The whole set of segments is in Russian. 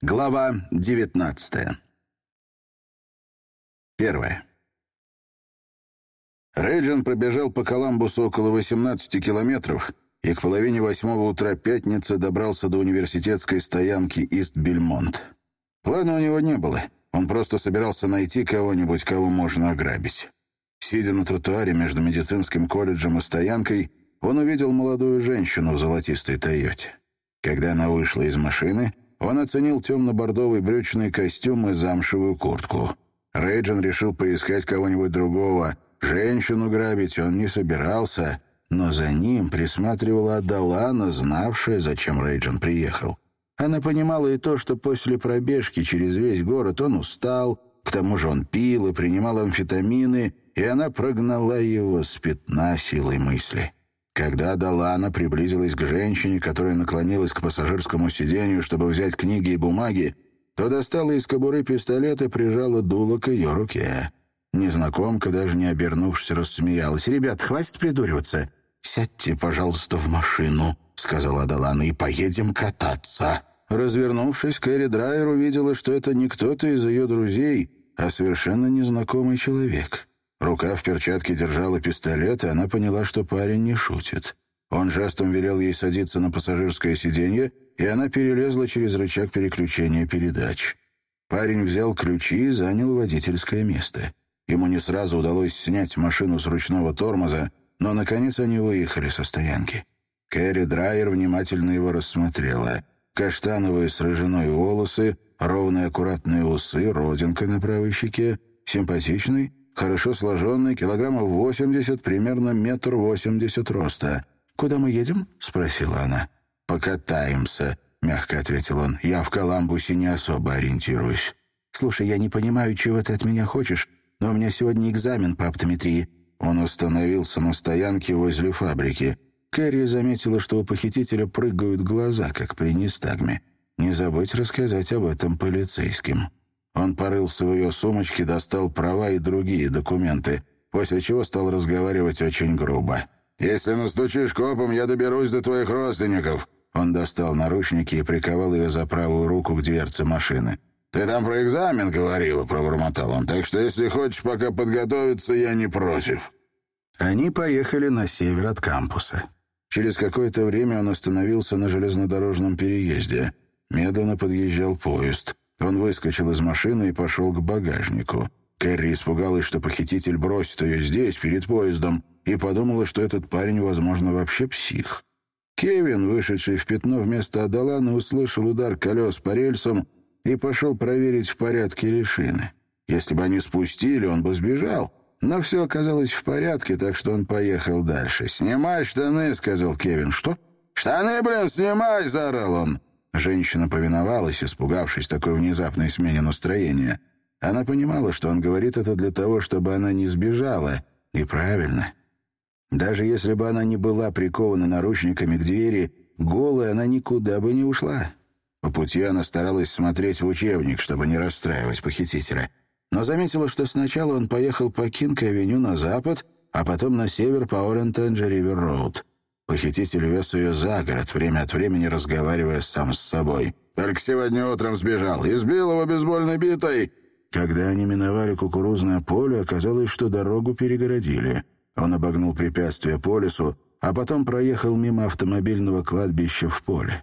Глава 19. Первое. Рейджин пробежал по Коламбусу около 18 километров и к половине восьмого утра пятницы добрался до университетской стоянки Ист-Бельмонт. Плана у него не было. Он просто собирался найти кого-нибудь, кого можно ограбить. Сидя на тротуаре между медицинским колледжем и стоянкой, он увидел молодую женщину в золотистой «Тойоте». Когда она вышла из машины — он оценил темно-бордовый брючный костюм и замшевую куртку. Рейджин решил поискать кого-нибудь другого. Женщину грабить он не собирался, но за ним присматривала Адалана, знавшая, зачем Рейджин приехал. Она понимала и то, что после пробежки через весь город он устал, к тому же он пил и принимал амфетамины, и она прогнала его с пятна силой мысли. Когда Далана приблизилась к женщине, которая наклонилась к пассажирскому сиденью, чтобы взять книги и бумаги, то достала из кобуры пистолет и прижала дуло к ее руке. Незнакомка, даже не обернувшись, рассмеялась. «Ребят, хватит придуриваться. Сядьте, пожалуйста, в машину», — сказала Далана, — «и поедем кататься». Развернувшись, Кэрри Драйер увидела, что это не кто-то из ее друзей, а совершенно незнакомый человек. Рука в перчатке держала пистолет, и она поняла, что парень не шутит. Он жестом велел ей садиться на пассажирское сиденье, и она перелезла через рычаг переключения передач. Парень взял ключи и занял водительское место. Ему не сразу удалось снять машину с ручного тормоза, но, наконец, они выехали со стоянки. Кэрри Драйер внимательно его рассмотрела. Каштановые с рыжиной волосы, ровные аккуратные усы, родинка на правой щеке, симпатичный, хорошо сложенный, килограммов восемьдесят, примерно метр восемьдесят роста. «Куда мы едем?» — спросила она. «Покатаемся», — мягко ответил он. «Я в Коламбусе не особо ориентируюсь». «Слушай, я не понимаю, чего ты от меня хочешь, но у меня сегодня экзамен по оптометрии». Он остановился на стоянке возле фабрики. Кэрри заметила, что у похитителя прыгают глаза, как при нестагме. «Не забудь рассказать об этом полицейским». Он порылся в ее сумочке, достал права и другие документы, после чего стал разговаривать очень грубо. «Если настучишь копом, я доберусь до твоих родственников». Он достал наручники и приковал ее за правую руку к дверце машины. «Ты там про экзамен говорила», — пробормотал он, «так что если хочешь пока подготовиться, я не против». Они поехали на север от кампуса. Через какое-то время он остановился на железнодорожном переезде. Медленно подъезжал поезд. Он выскочил из машины и пошел к багажнику. Кэрри испугалась, что похититель бросит ее здесь, перед поездом, и подумала, что этот парень, возможно, вообще псих. Кевин, вышедший в пятно вместо Адалана, услышал удар колес по рельсам и пошел проверить, в порядке ли шины. Если бы они спустили, он бы сбежал. Но все оказалось в порядке, так что он поехал дальше. «Снимай штаны», — сказал Кевин. «Что?» «Штаны, блин, снимай!» — заорал он. Женщина повиновалась, испугавшись такой внезапной смене настроения. Она понимала, что он говорит это для того, чтобы она не сбежала. И правильно. Даже если бы она не была прикована наручниками к двери, голая она никуда бы не ушла. По пути она старалась смотреть в учебник, чтобы не расстраивать похитителя. Но заметила, что сначала он поехал по Кинг-авеню на запад, а потом на север по Олентенджи-Ривер-Роуд. Похититель вез ее за город, время от времени разговаривая сам с собой. «Только сегодня утром сбежал. Избил его бейсбольной битой!» Когда они миновали кукурузное поле, оказалось, что дорогу перегородили. Он обогнул препятствие по лесу, а потом проехал мимо автомобильного кладбища в поле.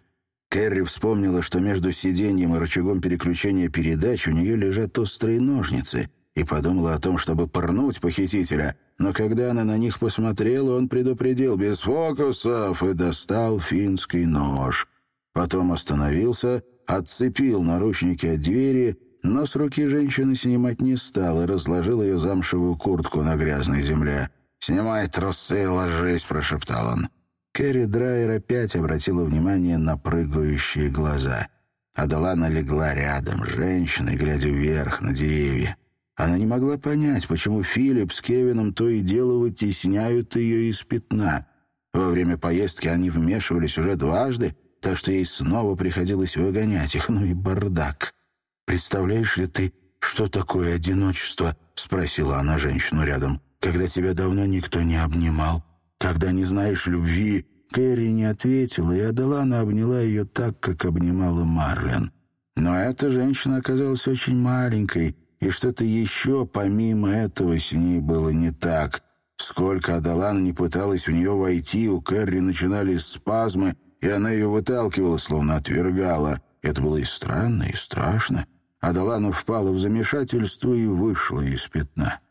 Кэрри вспомнила, что между сиденьем и рычагом переключения передач у нее лежат острые ножницы, и подумала о том, чтобы пырнуть похитителя, но когда она на них посмотрела, он предупредил без фокусов и достал финский нож. Потом остановился, отцепил наручники от двери, но с руки женщины снимать не стал и разложил ее замшевую куртку на грязной земле. «Снимай трусы и ложись», — прошептал он. Кэрри Драйер опять обратила внимание на прыгающие глаза. Адалана легла рядом, женщиной, глядя вверх на деревья. Она не могла понять, почему Филипп с Кевином то и дело вытесняют ее из пятна. Во время поездки они вмешивались уже дважды, так что ей снова приходилось выгонять их. Ну и бардак. «Представляешь ли ты, что такое одиночество?» — спросила она женщину рядом. «Когда тебя давно никто не обнимал, когда не знаешь любви...» Кэрри не ответила, и Адалана обняла ее так, как обнимала Марлен. Но эта женщина оказалась очень маленькой, и что-то еще помимо этого с ней было не так. Сколько Адалана не пыталась в нее войти, у Кэрри начинались спазмы, и она ее выталкивала, словно отвергала. Это было и странно, и страшно. Адалана впала в замешательство и вышла из пятна.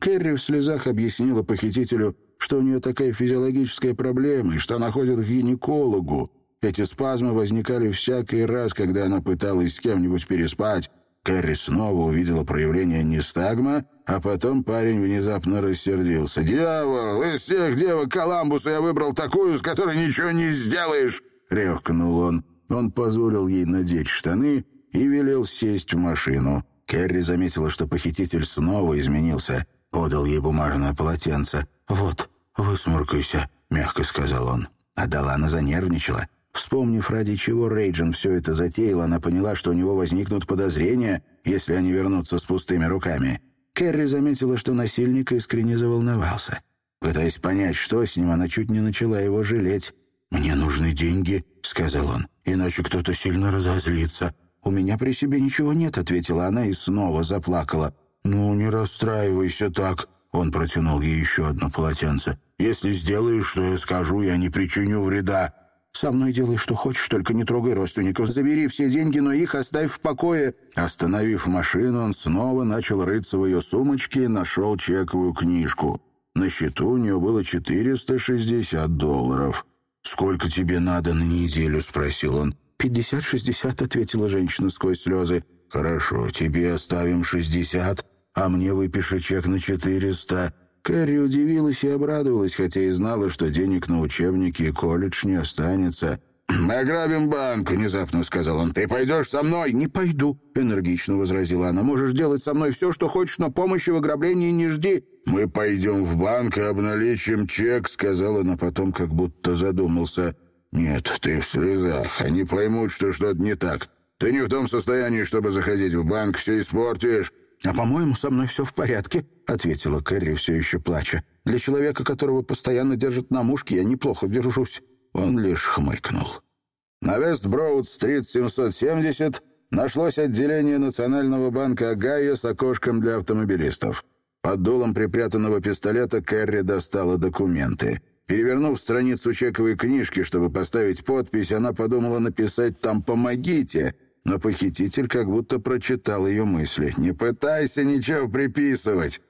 Кэрри в слезах объяснила похитителю, что у нее такая физиологическая проблема и что она ходит к гинекологу. Эти спазмы возникали всякий раз, когда она пыталась с кем-нибудь переспать. Кэрри снова увидела проявление нестагма, а потом парень внезапно рассердился. «Дьявол! Из всех девок Коламбуса я выбрал такую, с которой ничего не сделаешь!» — рявкнул он. Он позволил ей надеть штаны и велел сесть в машину. Кэрри заметила, что похититель снова изменился. Подал ей бумажное полотенце. «Вот, высморкайся», — мягко сказал он. А Далана занервничала. Вспомнив, ради чего Рейджин все это затеял, она поняла, что у него возникнут подозрения, если они вернутся с пустыми руками. Кэрри заметила, что насильник искренне заволновался. Пытаясь понять, что с ним, она чуть не начала его жалеть. «Мне нужны деньги», — сказал он, — «иначе кто-то сильно разозлится». «У меня при себе ничего нет», — ответила она и снова заплакала. «Ну, не расстраивайся так», — он протянул ей еще одно полотенце. «Если сделаешь, что я скажу, я не причиню вреда». «Со мной делай, что хочешь, только не трогай родственников. Забери все деньги, но их оставь в покое». Остановив машину, он снова начал рыться в ее сумочке и нашел чековую книжку. На счету у нее было 460 долларов. «Сколько тебе надо на неделю?» — спросил он. «Пятьдесят-шестьдесят», — ответила женщина сквозь слезы. «Хорошо, тебе оставим шестьдесят, а мне выпиши чек на четыреста». Кэрри удивилась и обрадовалась, хотя и знала, что денег на учебники и колледж не останется. «Мы ограбим банк», — внезапно сказал он. «Ты пойдешь со мной?» «Не пойду», — энергично возразила она. «Можешь делать со мной все, что хочешь, но помощи в ограблении не жди». «Мы пойдем в банк и обналичим чек», — сказал он, а потом как будто задумался. «Нет, ты в слезах. Они поймут, что что-то не так. Ты не в том состоянии, чтобы заходить в банк, все испортишь». «А, по-моему, со мной все в порядке», — ответила Кэрри, все еще плача. «Для человека, которого постоянно держат на мушке, я неплохо держусь». Он лишь хмыкнул. На Вест-Броуд-стрит 770 нашлось отделение Национального банка Огайо с окошком для автомобилистов. Под дулом припрятанного пистолета Кэрри достала документы. Перевернув страницу чековой книжки, чтобы поставить подпись, она подумала написать там «Помогите», но похититель как будто прочитал ее мысли. «Не пытайся ничего приписывать!»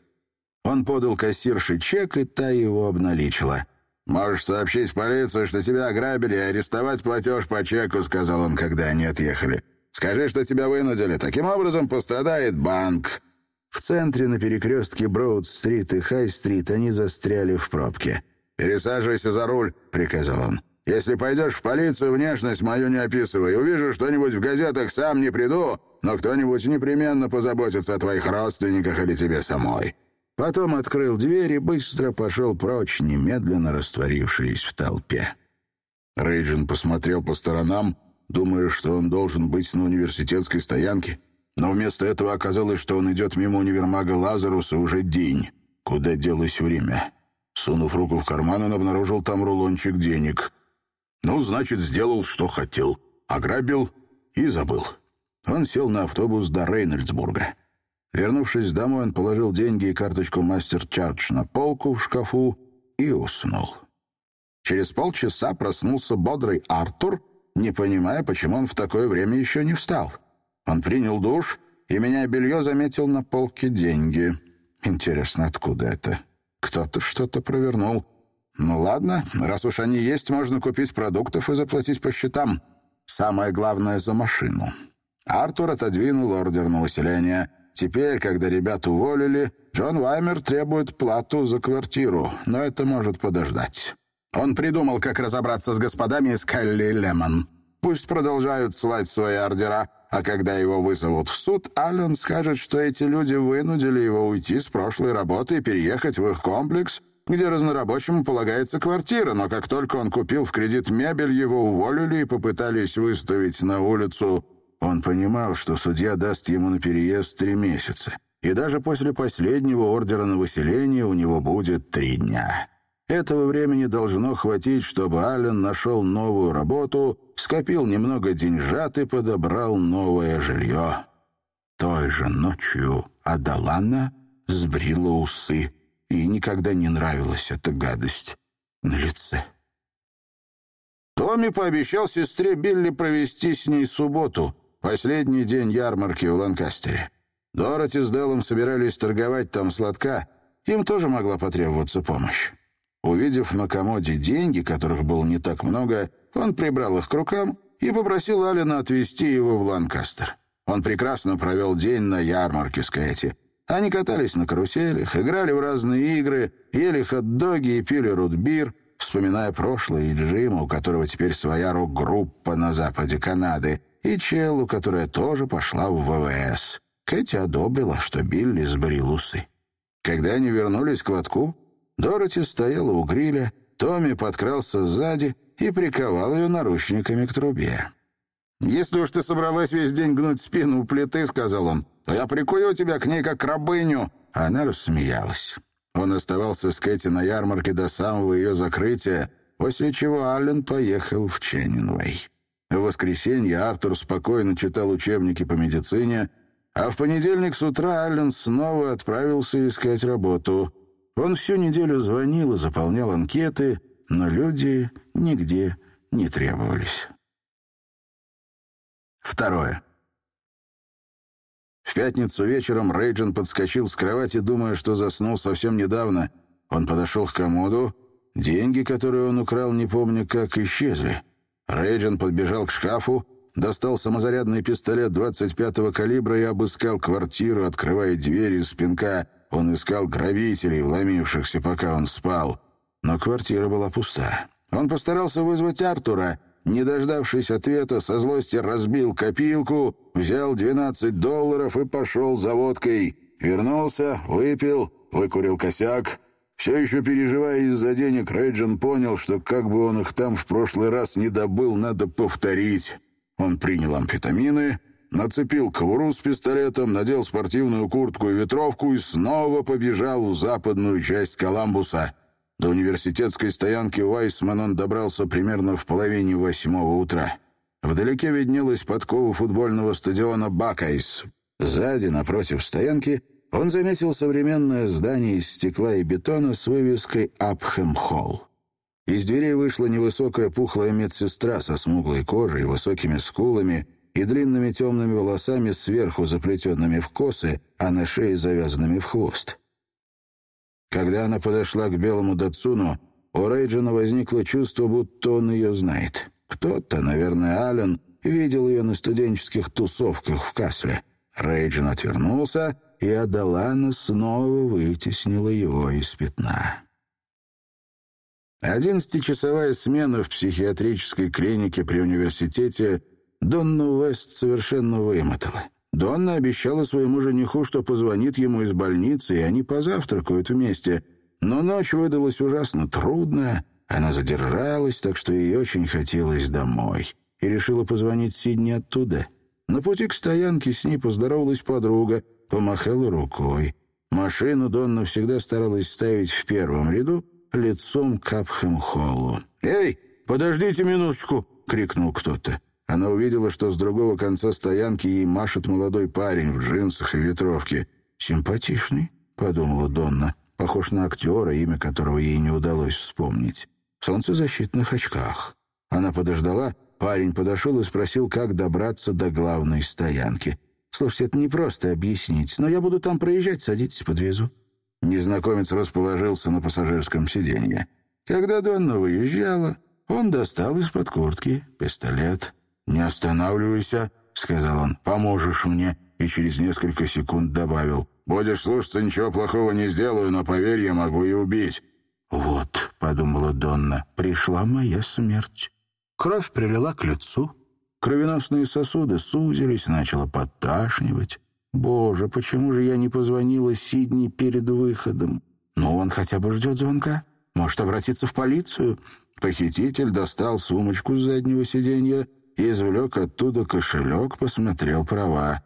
Он подал кассирше чек, и та его обналичила. «Можешь сообщить в полицию, что тебя ограбили, и арестовать платеж по чеку», — сказал он, когда они отъехали. «Скажи, что тебя вынудили. Таким образом пострадает банк». В центре на перекрестке Броуд-стрит и Хай-стрит они застряли в пробке. «Пересаживайся за руль», — приказал он. Если пойдешь в полицию, внешность мою не описывай. Увижу что-нибудь в газетах, сам не приду, но кто-нибудь непременно позаботится о твоих родственниках или тебе самой». Потом открыл дверь и быстро пошел прочь, немедленно растворившись в толпе. Рейджин посмотрел по сторонам, думая, что он должен быть на университетской стоянке, но вместо этого оказалось, что он идет мимо универмага Лазаруса уже день. Куда делось время? Сунув руку в карман, он обнаружил там рулончик денег — ну, значит, сделал, что хотел. Ограбил и забыл. Он сел на автобус до Рейнольдсбурга. Вернувшись домой, он положил деньги и карточку мастер-чардж на полку в шкафу и уснул. Через полчаса проснулся бодрый Артур, не понимая, почему он в такое время еще не встал. Он принял душ и, меняя белье, заметил на полке деньги. Интересно, откуда это? Кто-то что-то провернул. «Ну ладно, раз уж они есть, можно купить продуктов и заплатить по счетам. Самое главное — за машину». Артур отодвинул ордер на выселение. Теперь, когда ребят уволили, Джон Ваймер требует плату за квартиру, но это может подождать. Он придумал, как разобраться с господами из Келли Лемон. Пусть продолжают слать свои ордера, а когда его вызовут в суд, Аллен скажет, что эти люди вынудили его уйти с прошлой работы и переехать в их комплекс — где разнорабочему полагается квартира, но как только он купил в кредит мебель, его уволили и попытались выставить на улицу. Он понимал, что судья даст ему на переезд три месяца. И даже после последнего ордера на выселение у него будет три дня. Этого времени должно хватить, чтобы Аллен нашел новую работу, скопил немного деньжат и подобрал новое жилье. Той же ночью Адалана сбрила усы, и никогда не нравилась эта гадость на лице. Томми пообещал сестре Билли провести с ней субботу, последний день ярмарки в Ланкастере. Дороти с Деллом собирались торговать там сладка, им тоже могла потребоваться помощь. Увидев на комоде деньги, которых было не так много, он прибрал их к рукам и попросил Алина отвезти его в Ланкастер. Он прекрасно провел день на ярмарке с Кэти. Они катались на каруселях, играли в разные игры, ели хот-доги и пили рутбир, вспоминая прошлое Джима, у которого теперь своя рок-группа на западе Канады, и Челлу, которая тоже пошла в ВВС. Кэти одобрила, что Билли сбрил усы. Когда они вернулись к лотку, Дороти стояла у гриля, Томми подкрался сзади и приковал ее наручниками к трубе. «Если уж ты собралась весь день гнуть спину у плиты, — сказал он, — то я прикую тебя к ней как рабыню». Она рассмеялась. Он оставался с Кэти на ярмарке до самого ее закрытия, после чего Аллен поехал в Ченнинвей. В воскресенье Артур спокойно читал учебники по медицине, а в понедельник с утра Аллен снова отправился искать работу — он всю неделю звонил и заполнял анкеты, но люди нигде не требовались. Второе. В пятницу вечером Рейджин подскочил с кровати, думая, что заснул совсем недавно. Он подошел к комоду. Деньги, которые он украл, не помню как, исчезли. Рейджин подбежал к шкафу, достал самозарядный пистолет 25-го калибра и обыскал квартиру, открывая двери из пинка — он искал грабителей, вломившихся, пока он спал. Но квартира была пуста. Он постарался вызвать Артура. Не дождавшись ответа, со злости разбил копилку, взял 12 долларов и пошел за водкой. Вернулся, выпил, выкурил косяк. Все еще переживая из-за денег, Рейджин понял, что как бы он их там в прошлый раз не добыл, надо повторить. Он принял амфетамины, нацепил кобуру с пистолетом, надел спортивную куртку и ветровку и снова побежал в западную часть Коламбуса. До университетской стоянки Вайсман он добрался примерно в половине восьмого утра. Вдалеке виднелась подкова футбольного стадиона «Бакайс». Сзади, напротив стоянки, он заметил современное здание из стекла и бетона с вывеской «Апхэм Холл». Из дверей вышла невысокая пухлая медсестра со смуглой кожей высокими скулами и длинными темными волосами сверху заплетенными в косы, а на шее завязанными в хвост. Когда она подошла к белому Датсуну, у Рейджина возникло чувство, будто он ее знает. Кто-то, наверное, Аллен, видел ее на студенческих тусовках в Касле. Рейджин отвернулся, и Адалана снова вытеснила его из пятна. Одиннадцатичасовая смена в психиатрической клинике при университете — Донну Вест совершенно вымотала. Донна обещала своему жениху, что позвонит ему из больницы, и они позавтракают вместе. Но ночь выдалась ужасно трудная, она задержалась, так что ей очень хотелось домой. И решила позвонить Сидни оттуда. На пути к стоянке с ней поздоровалась подруга, помахала рукой. Машину Донна всегда старалась ставить в первом ряду, лицом к Апхэм-холлу. «Эй, подождите минуточку!» — крикнул кто-то. Она увидела, что с другого конца стоянки ей машет молодой парень в джинсах и ветровке. «Симпатичный», — подумала Донна, похож на актера, имя которого ей не удалось вспомнить. В солнцезащитных очках. Она подождала, парень подошел и спросил, как добраться до главной стоянки. «Слушайте, это непросто объяснить, но я буду там проезжать, садитесь, подвезу». Незнакомец расположился на пассажирском сиденье. Когда Донна выезжала, он достал из-под куртки пистолет «Не останавливайся», — сказал он, — «поможешь мне». И через несколько секунд добавил, «Будешь слушаться, ничего плохого не сделаю, но, поверь, я могу и убить». «Вот», — подумала Донна, — «пришла моя смерть». Кровь прилила к лицу. Кровеносные сосуды сузились, начало подташнивать. «Боже, почему же я не позвонила Сидни перед выходом? Ну, он хотя бы ждет звонка. Может, обратиться в полицию?» Похититель достал сумочку с заднего сиденья, извлек оттуда кошелек, посмотрел права.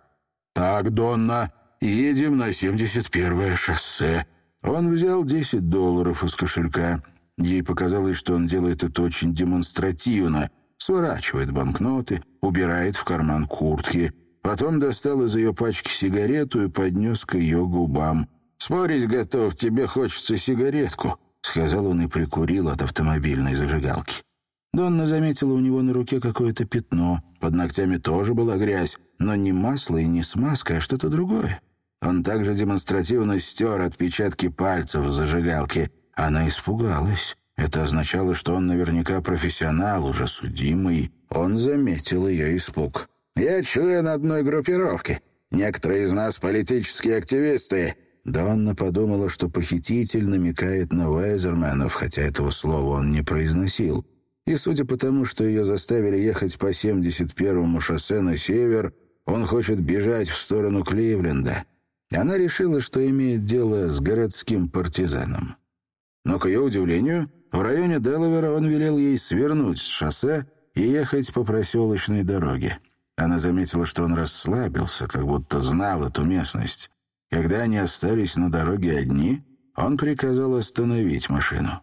«Так, Донна, едем на 71-е шоссе». Он взял 10 долларов из кошелька. Ей показалось, что он делает это очень демонстративно, сворачивает банкноты, убирает в карман куртки, потом достал из ее пачки сигарету и поднес к ее губам. «Спорить готов, тебе хочется сигаретку», — сказал он и прикурил от автомобильной зажигалки. Донна заметила у него на руке какое-то пятно. Под ногтями тоже была грязь, но не масло и не смазка, а что-то другое. Он также демонстративно стер отпечатки пальцев в зажигалке. Она испугалась. Это означало, что он наверняка профессионал, уже судимый. Он заметил ее испуг. «Я член одной группировки. Некоторые из нас политические активисты». Донна подумала, что похититель намекает на Вайзерменов, хотя этого слова он не произносил. И судя по тому, что ее заставили ехать по 71-му шоссе на север, он хочет бежать в сторону Кливленда. Она решила, что имеет дело с городским партизаном. Но, к ее удивлению, в районе Делавера он велел ей свернуть с шоссе и ехать по проселочной дороге. Она заметила, что он расслабился, как будто знал эту местность. Когда они остались на дороге одни, он приказал остановить машину.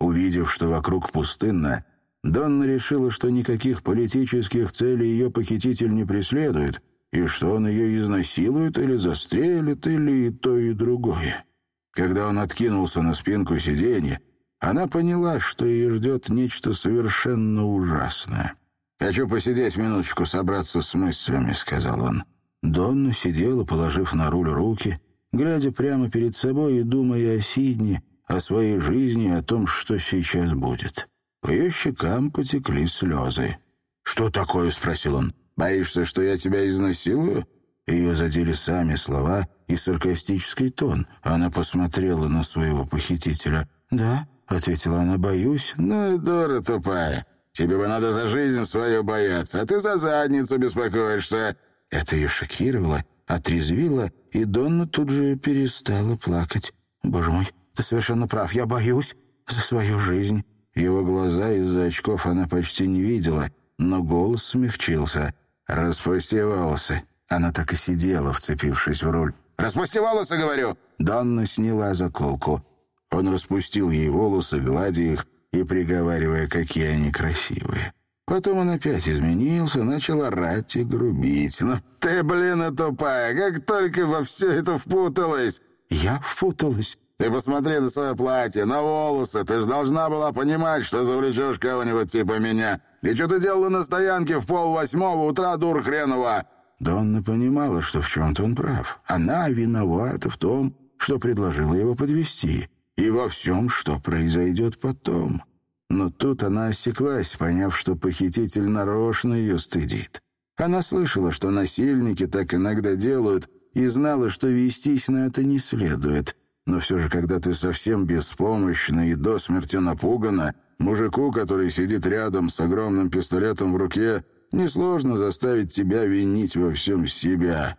Увидев, что вокруг пустынно, Донна решила, что никаких политических целей ее похититель не преследует, и что он ее изнасилует или застрелит, или и то, и другое. Когда он откинулся на спинку сиденья, она поняла, что ее ждет нечто совершенно ужасное. «Хочу посидеть минуточку, собраться с мыслями», — сказал он. Донна сидела, положив на руль руки, глядя прямо перед собой и думая о Сидне, о своей жизни о том, что сейчас будет. По ее щекам потекли слезы. «Что такое?» — спросил он. «Боишься, что я тебя изнасилую?» Ее задели сами слова и саркастический тон. Она посмотрела на своего похитителя. «Да», — ответила она, — «боюсь». «Ну и дура тупая. Тебе бы надо за жизнь свою бояться, а ты за задницу беспокоишься». Это ее шокировало, отрезвило, и Донна тут же перестала плакать. «Боже мой, ты совершенно прав, я боюсь за свою жизнь». Его глаза из-за очков она почти не видела, но голос смягчился. «Распусти волосы». Она так и сидела, вцепившись в руль. «Распусти волосы, говорю!» Донна сняла заколку. Он распустил ей волосы, гладя их и приговаривая, какие они красивые. Потом он опять изменился, начал орать и грубить. «Ну ты, блин, и тупая! Как только во все это впуталась!» «Я впуталась?» Ты посмотри на свое платье, на волосы. Ты же должна была понимать, что завлечешь кого-нибудь типа меня. И что ты делала на стоянке в пол восьмого утра, дур хренова?» Донна понимала, что в чем-то он прав. Она виновата в том, что предложила его подвести, и во всем, что произойдет потом. Но тут она осеклась, поняв, что похититель нарочно ее стыдит. Она слышала, что насильники так иногда делают, и знала, что вестись на это не следует — но все же, когда ты совсем беспомощна и до смерти напугана, мужику, который сидит рядом с огромным пистолетом в руке, несложно заставить тебя винить во всем себя.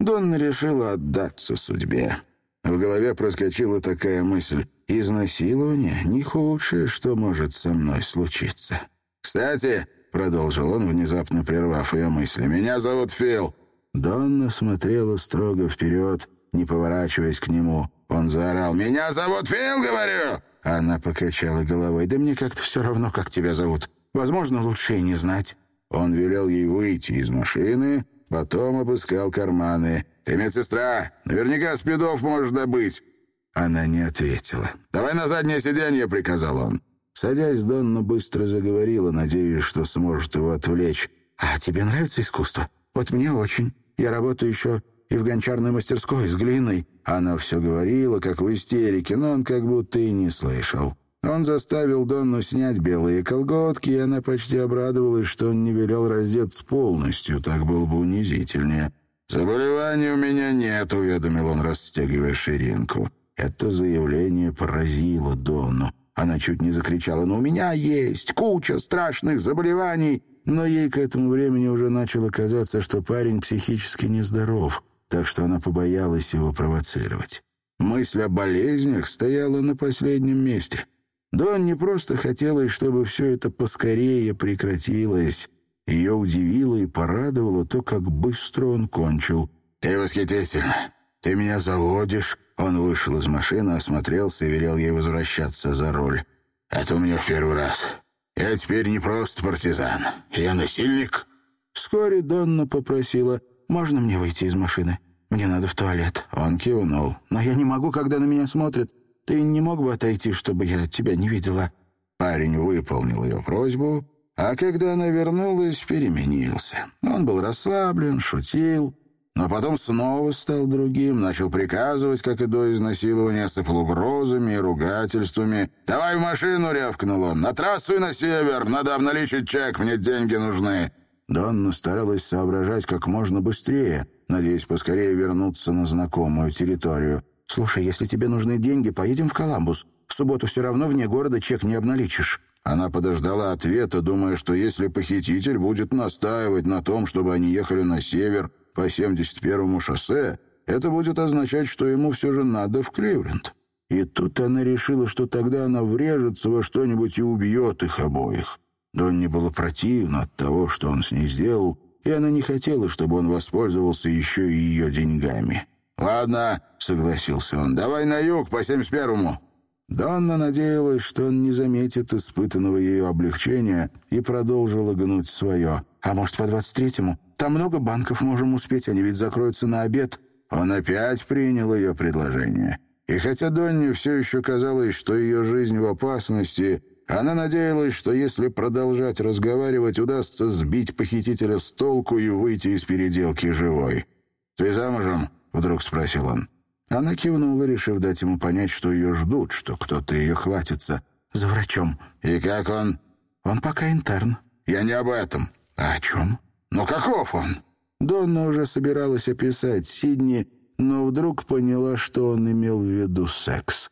Донна решила отдаться судьбе. В голове проскочила такая мысль. «Изнасилование — не худшее, что может со мной случиться». «Кстати», — продолжил он, внезапно прервав ее мысли, — «меня зовут Фил». Донна смотрела строго вперед, не поворачиваясь к нему. Он заорал. «Меня зовут Фил, говорю!» Она покачала головой. «Да мне как-то все равно, как тебя зовут. Возможно, лучше и не знать». Он велел ей выйти из машины, потом обыскал карманы. «Ты медсестра. Наверняка спидов можешь добыть». Она не ответила. «Давай на заднее сиденье», — приказал он. Садясь, Донна быстро заговорила, надеясь, что сможет его отвлечь. «А тебе нравится искусство? Вот мне очень. Я работаю еще и в гончарной мастерской с глиной». Она все говорила, как в истерике, но он как будто и не слышал. Он заставил Донну снять белые колготки, и она почти обрадовалась, что он не велел раздеться полностью, так было бы унизительнее. «Заболеваний у меня нет», — уведомил он, расстегивая ширинку. Это заявление поразило Донну. Она чуть не закричала, «Но у меня есть куча страшных заболеваний!» Но ей к этому времени уже начало казаться, что парень психически нездоров так что она побоялась его провоцировать. Мысль о болезнях стояла на последнем месте. Дон не просто хотелось, чтобы все это поскорее прекратилось. Ее удивило и порадовало то, как быстро он кончил. «Ты восхитительно! Ты меня заводишь!» Он вышел из машины, осмотрелся и велел ей возвращаться за руль. Это у меня в первый раз. Я теперь не просто партизан. Я насильник». Вскоре Донна попросила, «Можно мне выйти из машины? Мне надо в туалет». Он кивнул. «Но я не могу, когда на меня смотрят. Ты не мог бы отойти, чтобы я тебя не видела?» Парень выполнил ее просьбу, а когда она вернулась, переменился. Он был расслаблен, шутил, но потом снова стал другим, начал приказывать, как и до изнасилования, сыпал угрозами и ругательствами. «Давай в машину!» — рявкнул он. «На трассу и на север! Надо обналичить чек, мне деньги нужны!» Донна старалась соображать как можно быстрее, надеясь поскорее вернуться на знакомую территорию. «Слушай, если тебе нужны деньги, поедем в Коламбус. В субботу все равно вне города чек не обналичишь». Она подождала ответа, думая, что если похититель будет настаивать на том, чтобы они ехали на север по 71-му шоссе, это будет означать, что ему все же надо в Кливленд. И тут она решила, что тогда она врежется во что-нибудь и убьет их обоих. Донне было противно от того, что он с ней сделал, и она не хотела, чтобы он воспользовался еще и ее деньгами. «Ладно», — согласился он, — «давай на юг по 71-му». Донна надеялась, что он не заметит испытанного ею облегчения и продолжила гнуть свое. «А может, по двадцать третьему? Там много банков, можем успеть, они ведь закроются на обед». Он опять принял ее предложение. И хотя Донне все еще казалось, что ее жизнь в опасности, она надеялась, что если продолжать разговаривать, удастся сбить похитителя с толку и выйти из переделки живой. «Ты замужем?» — вдруг спросил он. Она кивнула, решив дать ему понять, что ее ждут, что кто-то ее хватится. «За врачом». «И как он?» «Он пока интерн». «Я не об этом». «А о чем?» «Ну каков он?» Донна уже собиралась описать Сидни, но вдруг поняла, что он имел в виду секс.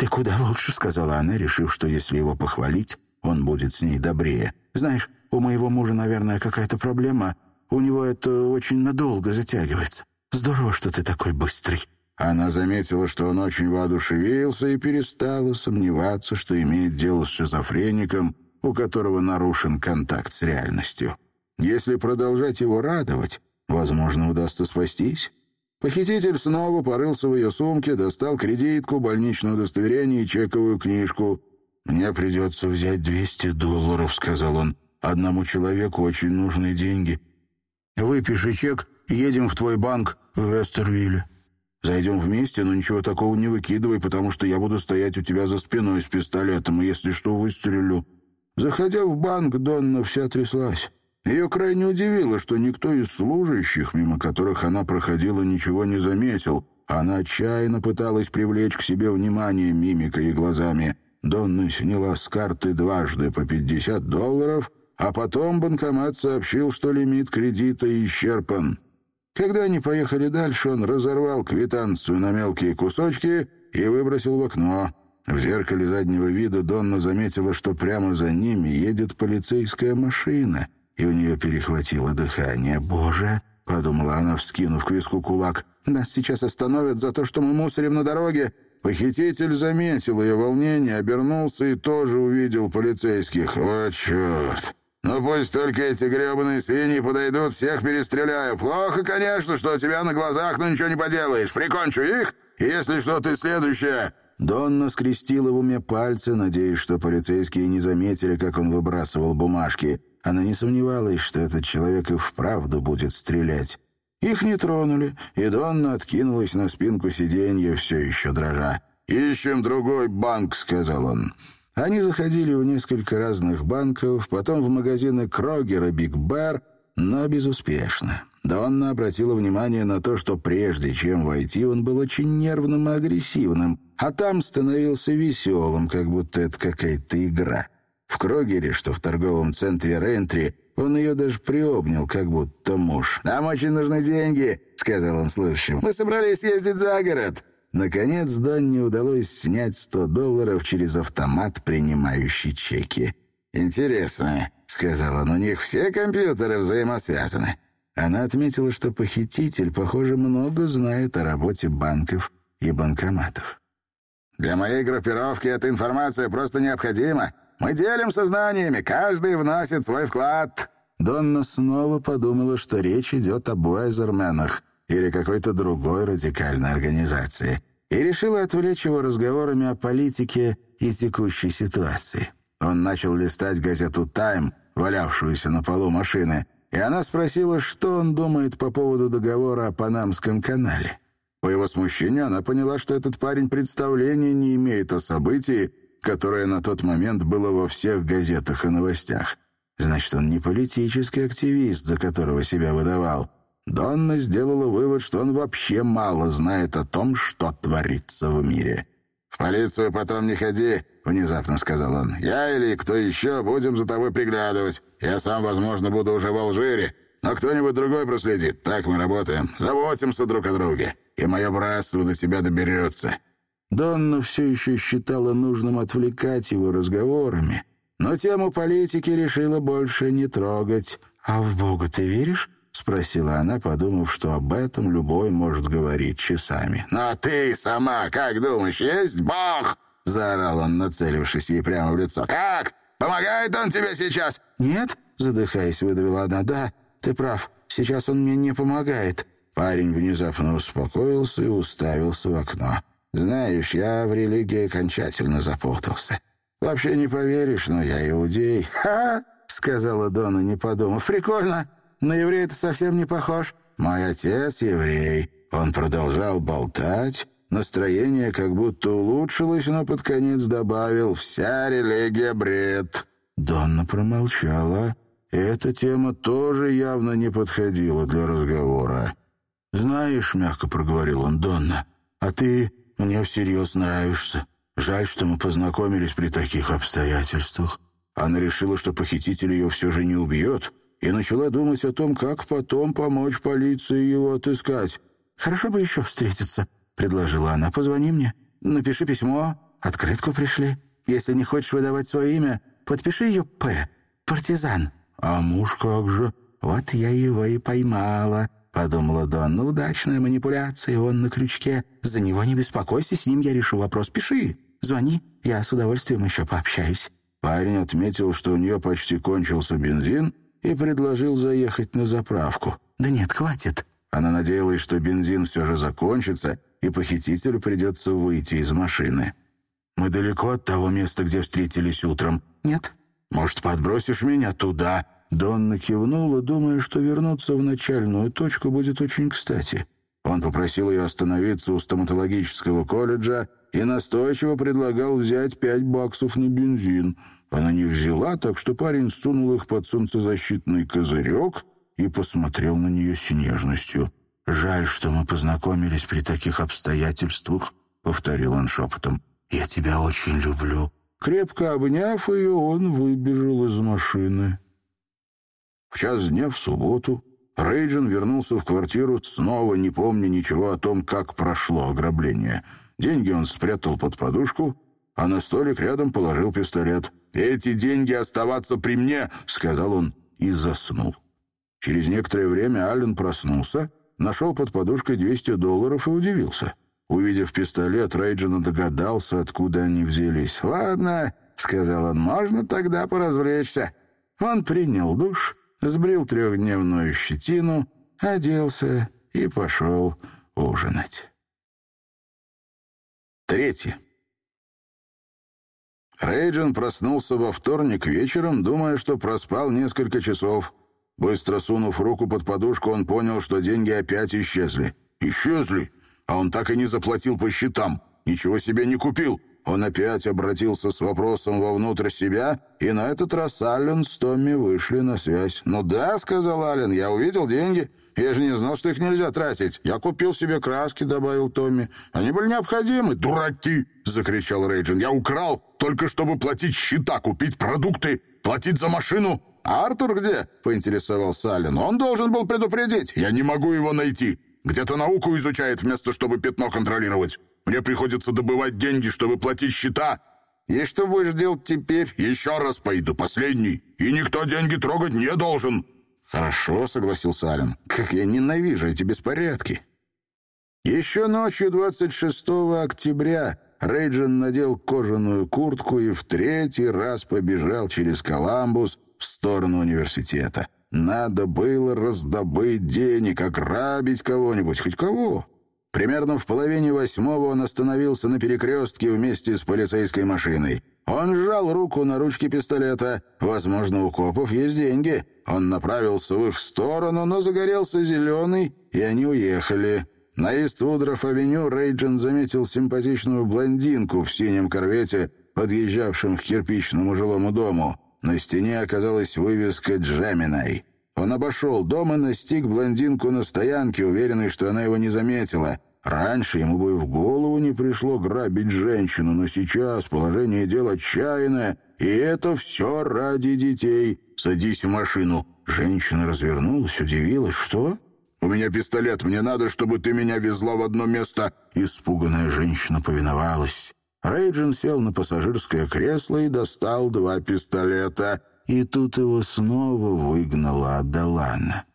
«Ты куда лучше», — сказала она, решив, что если его похвалить, он будет с ней добрее. «Знаешь, у моего мужа, наверное, какая-то проблема. У него это очень надолго затягивается. Здорово, что ты такой быстрый». Она заметила, что он очень воодушевился и перестала сомневаться, что имеет дело с шизофреником, у которого нарушен контакт с реальностью. Если продолжать его радовать, возможно, удастся спастись. Похититель снова порылся в ее сумке, достал кредитку, больничное удостоверение и чековую книжку. «Мне придется взять 200 долларов», — сказал он. «Одному человеку очень нужны деньги. Выпиши чек, едем в твой банк в Вестервилле». Зайдем вместе, но ничего такого не выкидывай, потому что я буду стоять у тебя за спиной с пистолетом, и если что, выстрелю». Заходя в банк, Донна вся тряслась. Ее крайне удивило, что никто из служащих, мимо которых она проходила, ничего не заметил. Она отчаянно пыталась привлечь к себе внимание мимикой и глазами. Донна сняла с карты дважды по 50 долларов, а потом банкомат сообщил, что лимит кредита исчерпан. Когда они поехали дальше, он разорвал квитанцию на мелкие кусочки и выбросил в окно. В зеркале заднего вида Донна заметила, что прямо за ними едет полицейская машина, и у нее перехватило дыхание. «Боже!» — подумала она, вскинув к виску кулак. «Нас сейчас остановят за то, что мы мусорим на дороге!» Похититель заметил ее волнение, обернулся и тоже увидел полицейских. «Вот черт!» Ну пусть только эти гребаные свиньи подойдут, всех перестреляю. Плохо, конечно, что у тебя на глазах, но ничего не поделаешь. Прикончу их, если что, ты следующая». Донна скрестила в уме пальцы, надеясь, что полицейские не заметили, как он выбрасывал бумажки. Она не сомневалась, что этот человек и вправду будет стрелять. Их не тронули, и Донна откинулась на спинку сиденья, все еще дрожа. «Ищем другой банк», — сказал он. Они заходили в несколько разных банков, потом в магазины Крогер и Биг Бэр, но безуспешно. Донна обратила внимание на то, что прежде чем войти, он был очень нервным и агрессивным, а там становился веселым, как будто это какая-то игра. В Крогере, что в торговом центре Рентри, он ее даже приобнял, как будто муж. «Нам очень нужны деньги», — сказал он слушающим. «Мы собрались ездить за город». Наконец, Донне удалось снять сто долларов через автомат, принимающий чеки. «Интересно», — сказал он, — «у них все компьютеры взаимосвязаны». Она отметила, что похититель, похоже, много знает о работе банков и банкоматов. «Для моей группировки эта информация просто необходима. Мы делимся знаниями, каждый вносит свой вклад». Донна снова подумала, что речь идет об Уайзерменах — или какой-то другой радикальной организации, и решила отвлечь его разговорами о политике и текущей ситуации. Он начал листать газету «Тайм», валявшуюся на полу машины, и она спросила, что он думает по поводу договора о Панамском канале. По его смущению она поняла, что этот парень представления не имеет о событии, которое на тот момент было во всех газетах и новостях. Значит, он не политический активист, за которого себя выдавал. Донна сделала вывод, что он вообще мало знает о том, что творится в мире. «В полицию потом не ходи», — внезапно сказал он. «Я или кто еще будем за тобой приглядывать. Я сам, возможно, буду уже в Алжире, но кто-нибудь другой проследит. Так мы работаем. Заботимся друг о друге. И мое братство до тебя доберется». Донна все еще считала нужным отвлекать его разговорами, но тему политики решила больше не трогать. «А в Бога ты веришь?» — спросила она, подумав, что об этом любой может говорить часами. «Но ты сама как думаешь, есть Бог?» — заорал он, нацелившись ей прямо в лицо. «Как? Помогает он тебе сейчас?» «Нет», — задыхаясь, выдавила она. «Да, ты прав. Сейчас он мне не помогает». Парень внезапно успокоился и уставился в окно. «Знаешь, я в религии окончательно запутался. Вообще не поверишь, но я иудей». «Ха!» — сказала Дона, не подумав. «Прикольно. На еврея ты совсем не похож. Мой отец еврей. Он продолжал болтать. Настроение как будто улучшилось, но под конец добавил «Вся религия — бред». Донна промолчала. Эта тема тоже явно не подходила для разговора. «Знаешь, — мягко проговорил он, — Донна, а ты мне всерьез нравишься. Жаль, что мы познакомились при таких обстоятельствах». Она решила, что похититель ее все же не убьет, и начала думать о том, как потом помочь полиции его отыскать. «Хорошо бы еще встретиться», — предложила она. «Позвони мне, напиши письмо, открытку пришли. Если не хочешь выдавать свое имя, подпиши ее «П», партизан». «А муж как же?» «Вот я его и поймала», — подумала Донна. «Удачная манипуляция, он на крючке. За него не беспокойся, с ним я решу вопрос. Пиши, звони, я с удовольствием еще пообщаюсь». Парень отметил, что у нее почти кончился бензин, и предложил заехать на заправку. «Да нет, хватит». Она надеялась, что бензин все же закончится, и похитителю придется выйти из машины. «Мы далеко от того места, где встретились утром?» «Нет». «Может, подбросишь меня туда?» Донна кивнула, думая, что вернуться в начальную точку будет очень кстати. Он попросил ее остановиться у стоматологического колледжа и настойчиво предлагал взять пять баксов на бензин — она не взяла, так что парень сунул их под солнцезащитный козырек и посмотрел на нее с нежностью. «Жаль, что мы познакомились при таких обстоятельствах», — повторил он шепотом. «Я тебя очень люблю». Крепко обняв ее, он выбежал из машины. В час дня в субботу Рейджин вернулся в квартиру, снова не помня ничего о том, как прошло ограбление. Деньги он спрятал под подушку, а на столик рядом положил пистолет. «Эти деньги оставаться при мне», — сказал он и заснул. Через некоторое время Аллен проснулся, нашел под подушкой 200 долларов и удивился. Увидев пистолет, Рейджина догадался, откуда они взялись. «Ладно», — сказал он, — «можно тогда поразвлечься». Он принял душ, сбрил трехдневную щетину, оделся и пошел ужинать. Третье. Рейджин проснулся во вторник вечером, думая, что проспал несколько часов. Быстро сунув руку под подушку, он понял, что деньги опять исчезли. Исчезли? А он так и не заплатил по счетам. Ничего себе не купил. Он опять обратился с вопросом вовнутрь себя, и на этот раз Аллен с Томми вышли на связь. «Ну да», — сказал Аллен, — «я увидел деньги. Я же не знал, что их нельзя тратить. Я купил себе краски», — добавил Томми. «Они были необходимы». «Дураки!» — закричал Рейджин. «Я украл, только чтобы платить счета, купить продукты, платить за машину». «А Артур где?» — поинтересовался Аллен. «Он должен был предупредить. Я не могу его найти. Где-то науку изучает вместо, чтобы пятно контролировать. Мне приходится добывать деньги, чтобы платить счета. И что будешь делать теперь? Еще раз пойду, последний. И никто деньги трогать не должен. Хорошо, согласился Ален. Как я ненавижу эти беспорядки. Еще ночью 26 октября Рейджин надел кожаную куртку и в третий раз побежал через Коламбус в сторону университета. Надо было раздобыть денег, ограбить кого-нибудь, хоть кого. Примерно в половине восьмого он остановился на перекрестке вместе с полицейской машиной. Он сжал руку на ручке пистолета. Возможно, у копов есть деньги. Он направился в их сторону, но загорелся зеленый, и они уехали. На Иствудров-авеню Рейджин заметил симпатичную блондинку в синем корвете, подъезжавшем к кирпичному жилому дому. На стене оказалась вывеска «Джеминай». Он обошел дом и настиг блондинку на стоянке, уверенный, что она его не заметила. Раньше ему бы в голову не пришло грабить женщину, но сейчас положение дел отчаянное, и это все ради детей. «Садись в машину». Женщина развернулась, удивилась. «Что?» «У меня пистолет, мне надо, чтобы ты меня везла в одно место». Испуганная женщина повиновалась. Рейджин сел на пассажирское кресло и достал два пистолета. И тут его снова выгнала Адалана.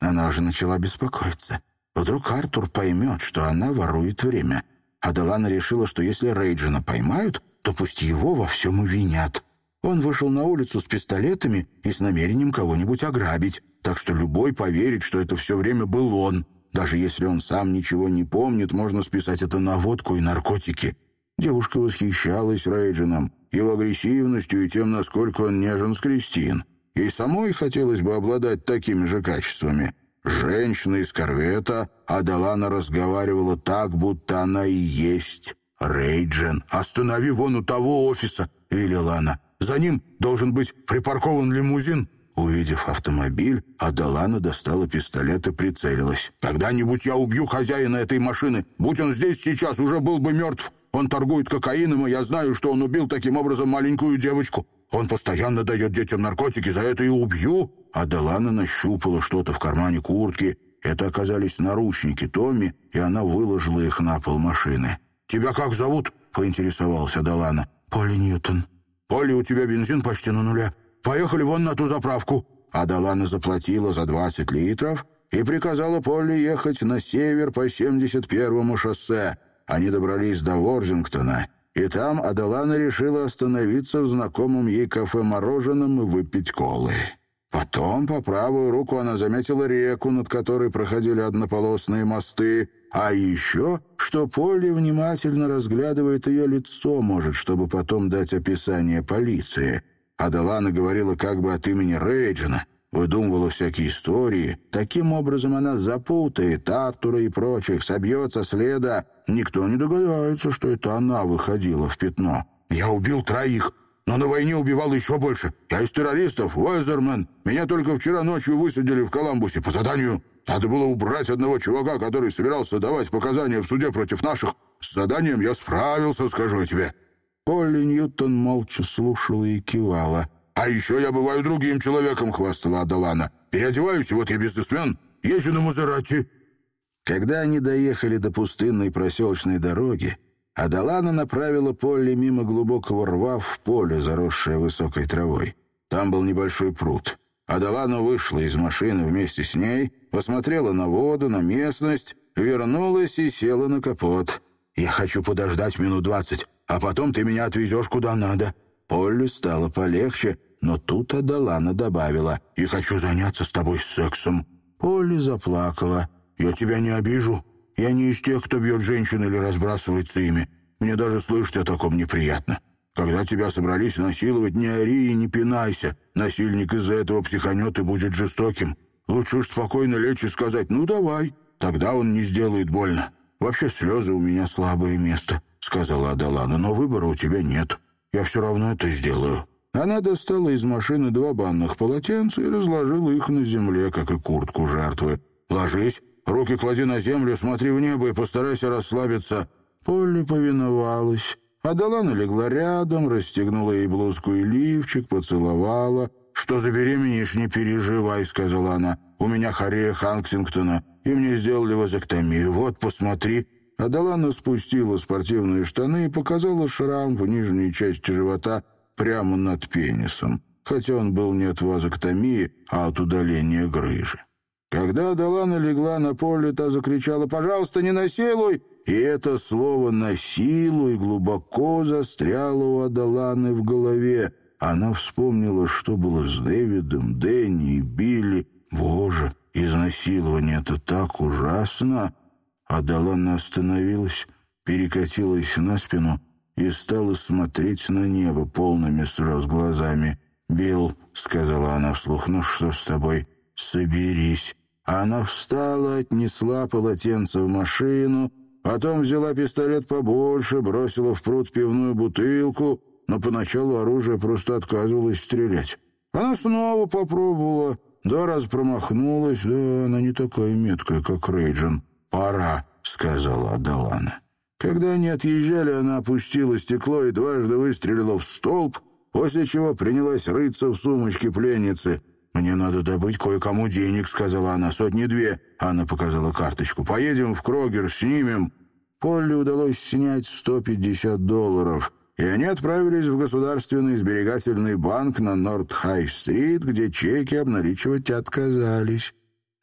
Она уже начала беспокоиться. Вдруг Артур поймет, что она ворует время. Адалана решила, что если Рейджина поймают, то пусть его во всем и винят. Он вышел на улицу с пистолетами и с намерением кого-нибудь ограбить, так что любой поверит, что это все время был он. Даже если он сам ничего не помнит, можно списать это на водку и наркотики. Девушка восхищалась Рейджином, его агрессивностью и тем, насколько он нежен с Кристин. Ей самой хотелось бы обладать такими же качествами. Женщина из корвета, Адалана разговаривала так, будто она и есть Рейджин. «Останови вон у того офиса», — велела она. «За ним должен быть припаркован лимузин». Увидев автомобиль, Адалана достала пистолет и прицелилась. «Когда-нибудь я убью хозяина этой машины. Будь он здесь сейчас, уже был бы мертв. Он торгует кокаином, и я знаю, что он убил таким образом маленькую девочку. Он постоянно дает детям наркотики, за это и убью». Адалана нащупала что-то в кармане куртки. Это оказались наручники Томми, и она выложила их на пол машины. «Тебя как зовут?» — поинтересовался Адалана. «Поли Ньютон». «Поли, у тебя бензин почти на нуля. Поехали вон на ту заправку». Адалана заплатила за 20 литров и приказала Полли ехать на север по 71-му шоссе. Они добрались до Ворзингтона, и там Адалана решила остановиться в знакомом ей кафе-мороженом и выпить колы. Потом по правую руку она заметила реку, над которой проходили однополосные мосты, а еще, что Полли внимательно разглядывает ее лицо, может, чтобы потом дать описание полиции. Адалана говорила как бы от имени Рейджина, выдумывала всякие истории. Таким образом она запутает Артура и прочих, собьется следа. Никто не догадается, что это она выходила в пятно. «Я убил троих, но на войне убивал еще больше. Я из террористов, Уэзермен. Меня только вчера ночью высадили в Коламбусе по заданию. Надо было убрать одного чувака, который собирался давать показания в суде против наших. С заданием я справился, скажу я тебе». Полли Ньютон молча слушала и кивала. «А еще я бываю другим человеком», — хвастала Адалана. «Переодеваюсь, вот я бизнесмен, езжу на Мазерати». Когда они доехали до пустынной проселочной дороги, Адалана направила Полли мимо глубокого рва в поле, заросшее высокой травой. Там был небольшой пруд. Адалана вышла из машины вместе с ней, посмотрела на воду, на местность, вернулась и села на капот. «Я хочу подождать минут двадцать а потом ты меня отвезешь куда надо». Полли стало полегче, но тут Адалана добавила, «И хочу заняться с тобой сексом». Полли заплакала. «Я тебя не обижу. Я не из тех, кто бьет женщин или разбрасывается ими. Мне даже слышать о таком неприятно. Когда тебя собрались насиловать, не ори и не пинайся. Насильник из-за этого психанет и будет жестоким. Лучше уж спокойно лечь и сказать «ну давай». Тогда он не сделает больно. Вообще слезы у меня слабое место сказала Адалана, — «но выбора у тебя нет. Я все равно это сделаю». Она достала из машины два банных полотенца и разложила их на земле, как и куртку жертвы. «Ложись, руки клади на землю, смотри в небо и постарайся расслабиться». Полли повиновалась. Адалана легла рядом, расстегнула ей блузку и лифчик, поцеловала. «Что забеременеешь, не переживай», — сказала она. «У меня хорея Ханктингтона, и мне сделали вазоктомию. Вот, посмотри». Адалана спустила спортивные штаны и показала шрам в нижней части живота прямо над пенисом, хотя он был не от вазоктомии, а от удаления грыжи. Когда Адалана легла на поле, та закричала «Пожалуйста, не насилуй!» И это слово «насилуй» глубоко застряло у Адаланы в голове. Она вспомнила, что было с Дэвидом, Дэнни и Билли. «Боже, изнасилование — это так ужасно!» Адалана остановилась, перекатилась на спину и стала смотреть на небо полными слез глазами. «Билл», — сказала она вслух, — «ну что с тобой? Соберись». Она встала, отнесла полотенце в машину, потом взяла пистолет побольше, бросила в пруд пивную бутылку, но поначалу оружие просто отказывалось стрелять. Она снова попробовала, да раз промахнулась, да она не такая меткая, как Рейджин. «Пора», — сказала Адалана. Когда они отъезжали, она опустила стекло и дважды выстрелила в столб, после чего принялась рыться в сумочке пленницы. «Мне надо добыть кое-кому денег», — сказала она, — «сотни две». Она показала карточку. «Поедем в Крогер, снимем». Полли удалось снять 150 долларов, и они отправились в Государственный сберегательный банк на Норд-Хай-стрит, где чеки обналичивать отказались.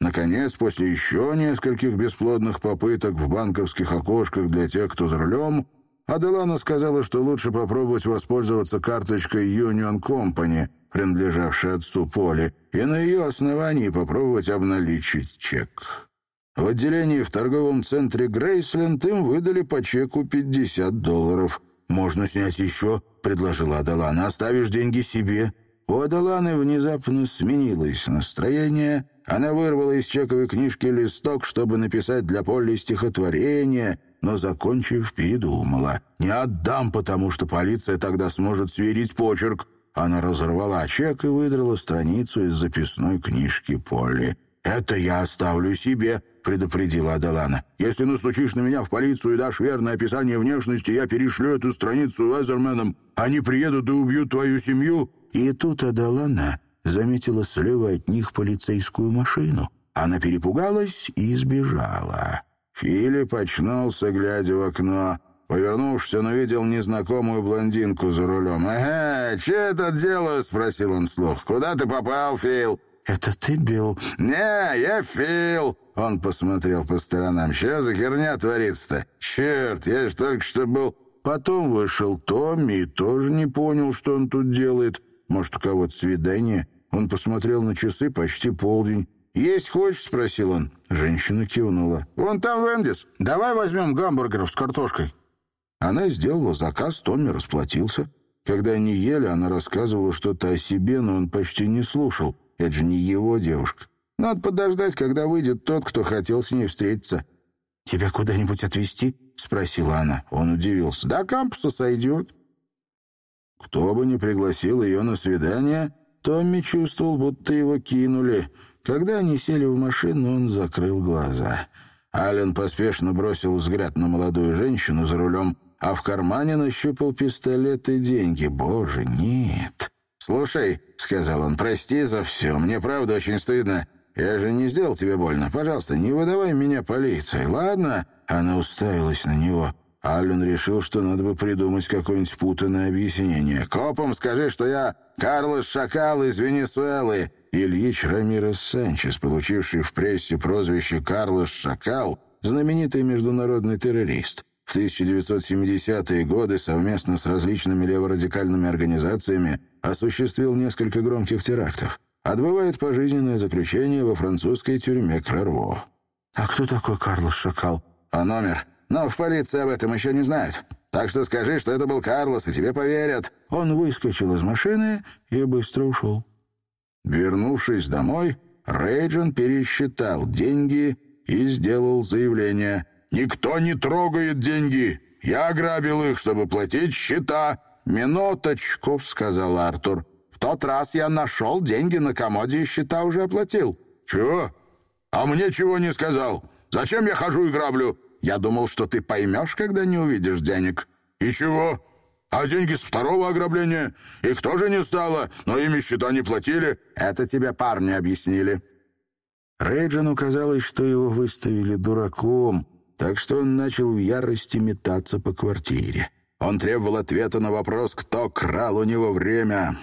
Наконец, после еще нескольких бесплодных попыток в банковских окошках для тех, кто за рулем, Аделана сказала, что лучше попробовать воспользоваться карточкой Union Company, принадлежавшей отцу Поли, и на ее основании попробовать обналичить чек. В отделении в торговом центре Грейсленд им выдали по чеку 50 долларов. «Можно снять еще», — предложила Адалана. «Оставишь деньги себе». У Адаланы внезапно сменилось настроение. Она вырвала из чековой книжки листок, чтобы написать для Полли стихотворение, но, закончив, передумала. «Не отдам, потому что полиция тогда сможет сверить почерк». Она разорвала чек и выдрала страницу из записной книжки Полли. «Это я оставлю себе», — предупредила Адалана. «Если настучишь на меня в полицию и дашь верное описание внешности, я перешлю эту страницу Уэзерменам. Они приедут и убьют твою семью». И тут Адалана заметила слева от них полицейскую машину. Она перепугалась и сбежала. Филипп очнулся, глядя в окно. Повернувшись, он увидел незнакомую блондинку за рулем. «Ага, что это дело?» — спросил он вслух. «Куда ты попал, Фил?» «Это ты, Билл?» «Не, я Фил!» Он посмотрел по сторонам. «Что за херня творится-то? Черт, я же только что был...» Потом вышел Томми и тоже не понял, что он тут делает. Может, у кого-то свидание? Он посмотрел на часы, почти полдень. «Есть хочешь?» — спросил он. Женщина кивнула. «Вон там Вендис. Давай возьмем гамбургеров с картошкой». Она сделала заказ, Томми расплатился. Когда они ели, она рассказывала что-то о себе, но он почти не слушал. Это же не его девушка. Надо подождать, когда выйдет тот, кто хотел с ней встретиться. «Тебя куда-нибудь отвезти?» — спросила она. Он удивился. «До кампуса сойдет». Кто бы ни пригласил ее на свидание, Томми чувствовал, будто его кинули. Когда они сели в машину, он закрыл глаза. Ален поспешно бросил взгляд на молодую женщину за рулем, а в кармане нащупал пистолет и деньги. «Боже, нет!» «Слушай», — сказал он, — «прости за все. Мне правда очень стыдно. Я же не сделал тебе больно. Пожалуйста, не выдавай меня полиции, ладно?» Она уставилась на него. Аллен решил, что надо бы придумать какое-нибудь путанное объяснение. «Копам скажи, что я Карлос Шакал из Венесуэлы!» Ильич Рамирес Санчес, получивший в прессе прозвище «Карлос Шакал», знаменитый международный террорист. В 1970-е годы совместно с различными леворадикальными организациями осуществил несколько громких терактов. Отбывает пожизненное заключение во французской тюрьме Клерво. «А кто такой Карлос Шакал?» «А номер?» Но в полиции об этом еще не знают. Так что скажи, что это был Карлос, и тебе поверят». Он выскочил из машины и быстро ушел. Вернувшись домой, Рейджин пересчитал деньги и сделал заявление. «Никто не трогает деньги. Я ограбил их, чтобы платить счета». «Минуточку», — сказал Артур. «В тот раз я нашел деньги на комоде и счета уже оплатил». «Чего? А мне чего не сказал? Зачем я хожу и граблю?» Я думал, что ты поймешь, когда не увидишь денег». «И чего? А деньги с второго ограбления? Их тоже не стало, но ими счета не платили». «Это тебе парни объяснили». Рейджину казалось, что его выставили дураком, так что он начал в ярости метаться по квартире. Он требовал ответа на вопрос, кто крал у него время.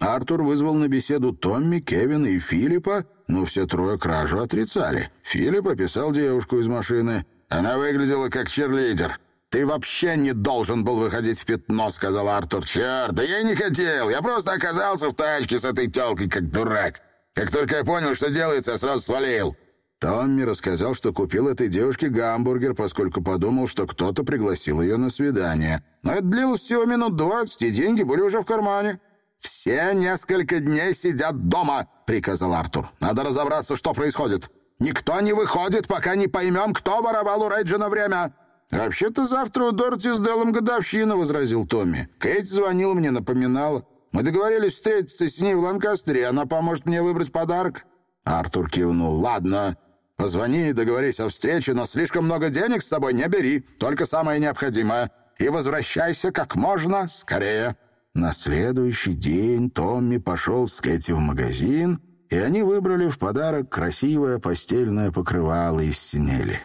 Артур вызвал на беседу Томми, Кевина и Филиппа, но все трое кражу отрицали. Филипп описал девушку из машины. Она выглядела как черлидер. «Ты вообще не должен был выходить в пятно», — сказал Артур. «Черт, да я не хотел. Я просто оказался в тачке с этой телкой, как дурак. Как только я понял, что делается, я сразу свалил». Томми рассказал, что купил этой девушке гамбургер, поскольку подумал, что кто-то пригласил ее на свидание. Но это длилось всего минут двадцать, и деньги были уже в кармане. «Все несколько дней сидят дома», — приказал Артур. «Надо разобраться, что происходит. Никто не выходит, пока не поймем, кто воровал у Рейджина время». «Вообще-то завтра у Дороти с Делом годовщина», — возразил Томми. «Кейт звонила мне, напоминала. Мы договорились встретиться с ней в Ланкастере, она поможет мне выбрать подарок». Артур кивнул. «Ладно, позвони и договорись о встрече, но слишком много денег с собой не бери, только самое необходимое. И возвращайся как можно скорее». На следующий день Томми пошел с Кэти в магазин, и они выбрали в подарок красивое постельное покрывало из синели.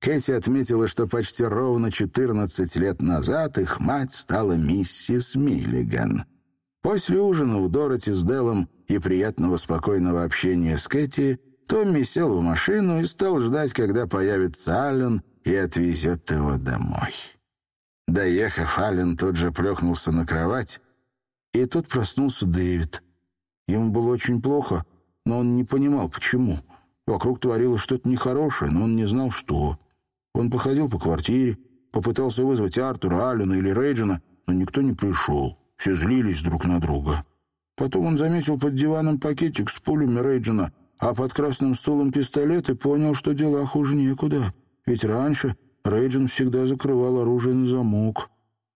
Кэти отметила, что почти ровно 14 лет назад их мать стала миссис Миллиган. После ужина у Дороти с Делом и приятного спокойного общения с Кэти Томми сел в машину и стал ждать, когда появится Аллен и отвезет его домой. Доехав, Аллен тут же плюхнулся на кровать, и тут проснулся Дэвид. Ему было очень плохо, но он не понимал, почему. Вокруг творилось что-то нехорошее, но он не знал, что. Он походил по квартире, попытался вызвать Артура, Аллена или Рейджина, но никто не пришел. Все злились друг на друга. Потом он заметил под диваном пакетик с пулями Рейджина, а под красным стулом пистолет и понял, что дела хуже некуда. Ведь раньше Рейджин всегда закрывал оружие на замок.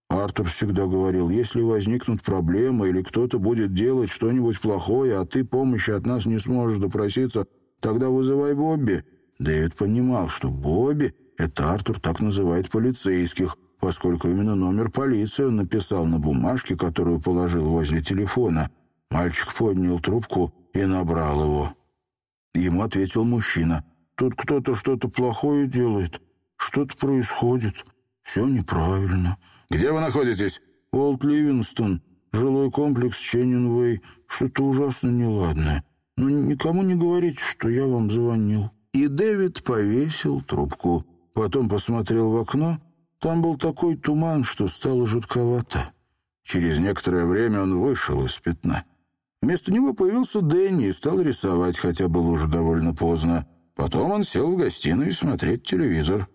Артур всегда говорил, если возникнут проблемы или кто-то будет делать что-нибудь плохое, а ты помощи от нас не сможешь допроситься, тогда вызывай Бобби. Дэвид понимал, что Бобби это Артур так называет полицейских, поскольку именно номер полиции он написал на бумажке, которую положил возле телефона. Мальчик поднял трубку и набрал его. Ему ответил мужчина. «Тут кто-то что-то плохое делает. Что-то происходит. Все неправильно». «Где вы находитесь?» «Уолт Ливингстон. Жилой комплекс Ченнинвей. Что-то ужасно неладное. Но никому не говорите, что я вам звонил». И Дэвид повесил трубку. Потом посмотрел в окно. Там был такой туман, что стало жутковато. Через некоторое время он вышел из пятна. Вместо него появился Дэнни и стал рисовать, хотя было уже довольно поздно. Потом он сел в гостиную смотреть телевизор.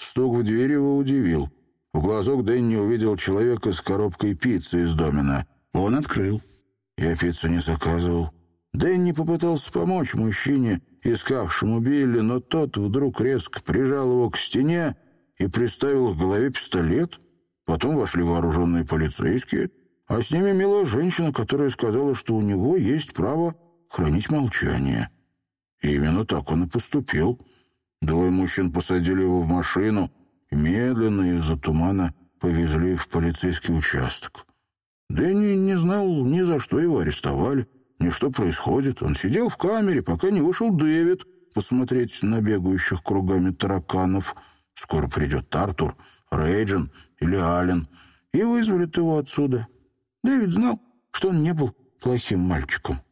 Стук в дверь его удивил. В глазок Дэнни увидел человека с коробкой пиццы из домина. Он открыл. Я пиццу не заказывал. Дэнни попытался помочь мужчине, искавшему Билли, но тот вдруг резко прижал его к стене и приставил к голове пистолет. Потом вошли вооруженные полицейские, а с ними милая женщина, которая сказала, что у него есть право хранить молчание. И именно так он и поступил. Двое мужчин посадили его в машину и медленно из-за тумана повезли в полицейский участок. Дэнни не знал ни за что его арестовали. И что происходит? Он сидел в камере, пока не вышел Дэвид посмотреть на бегающих кругами тараканов. Скоро придет Артур, Рейджин или Аллен и вызволит его отсюда. Дэвид знал, что он не был плохим мальчиком.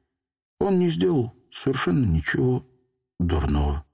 Он не сделал совершенно ничего дурного.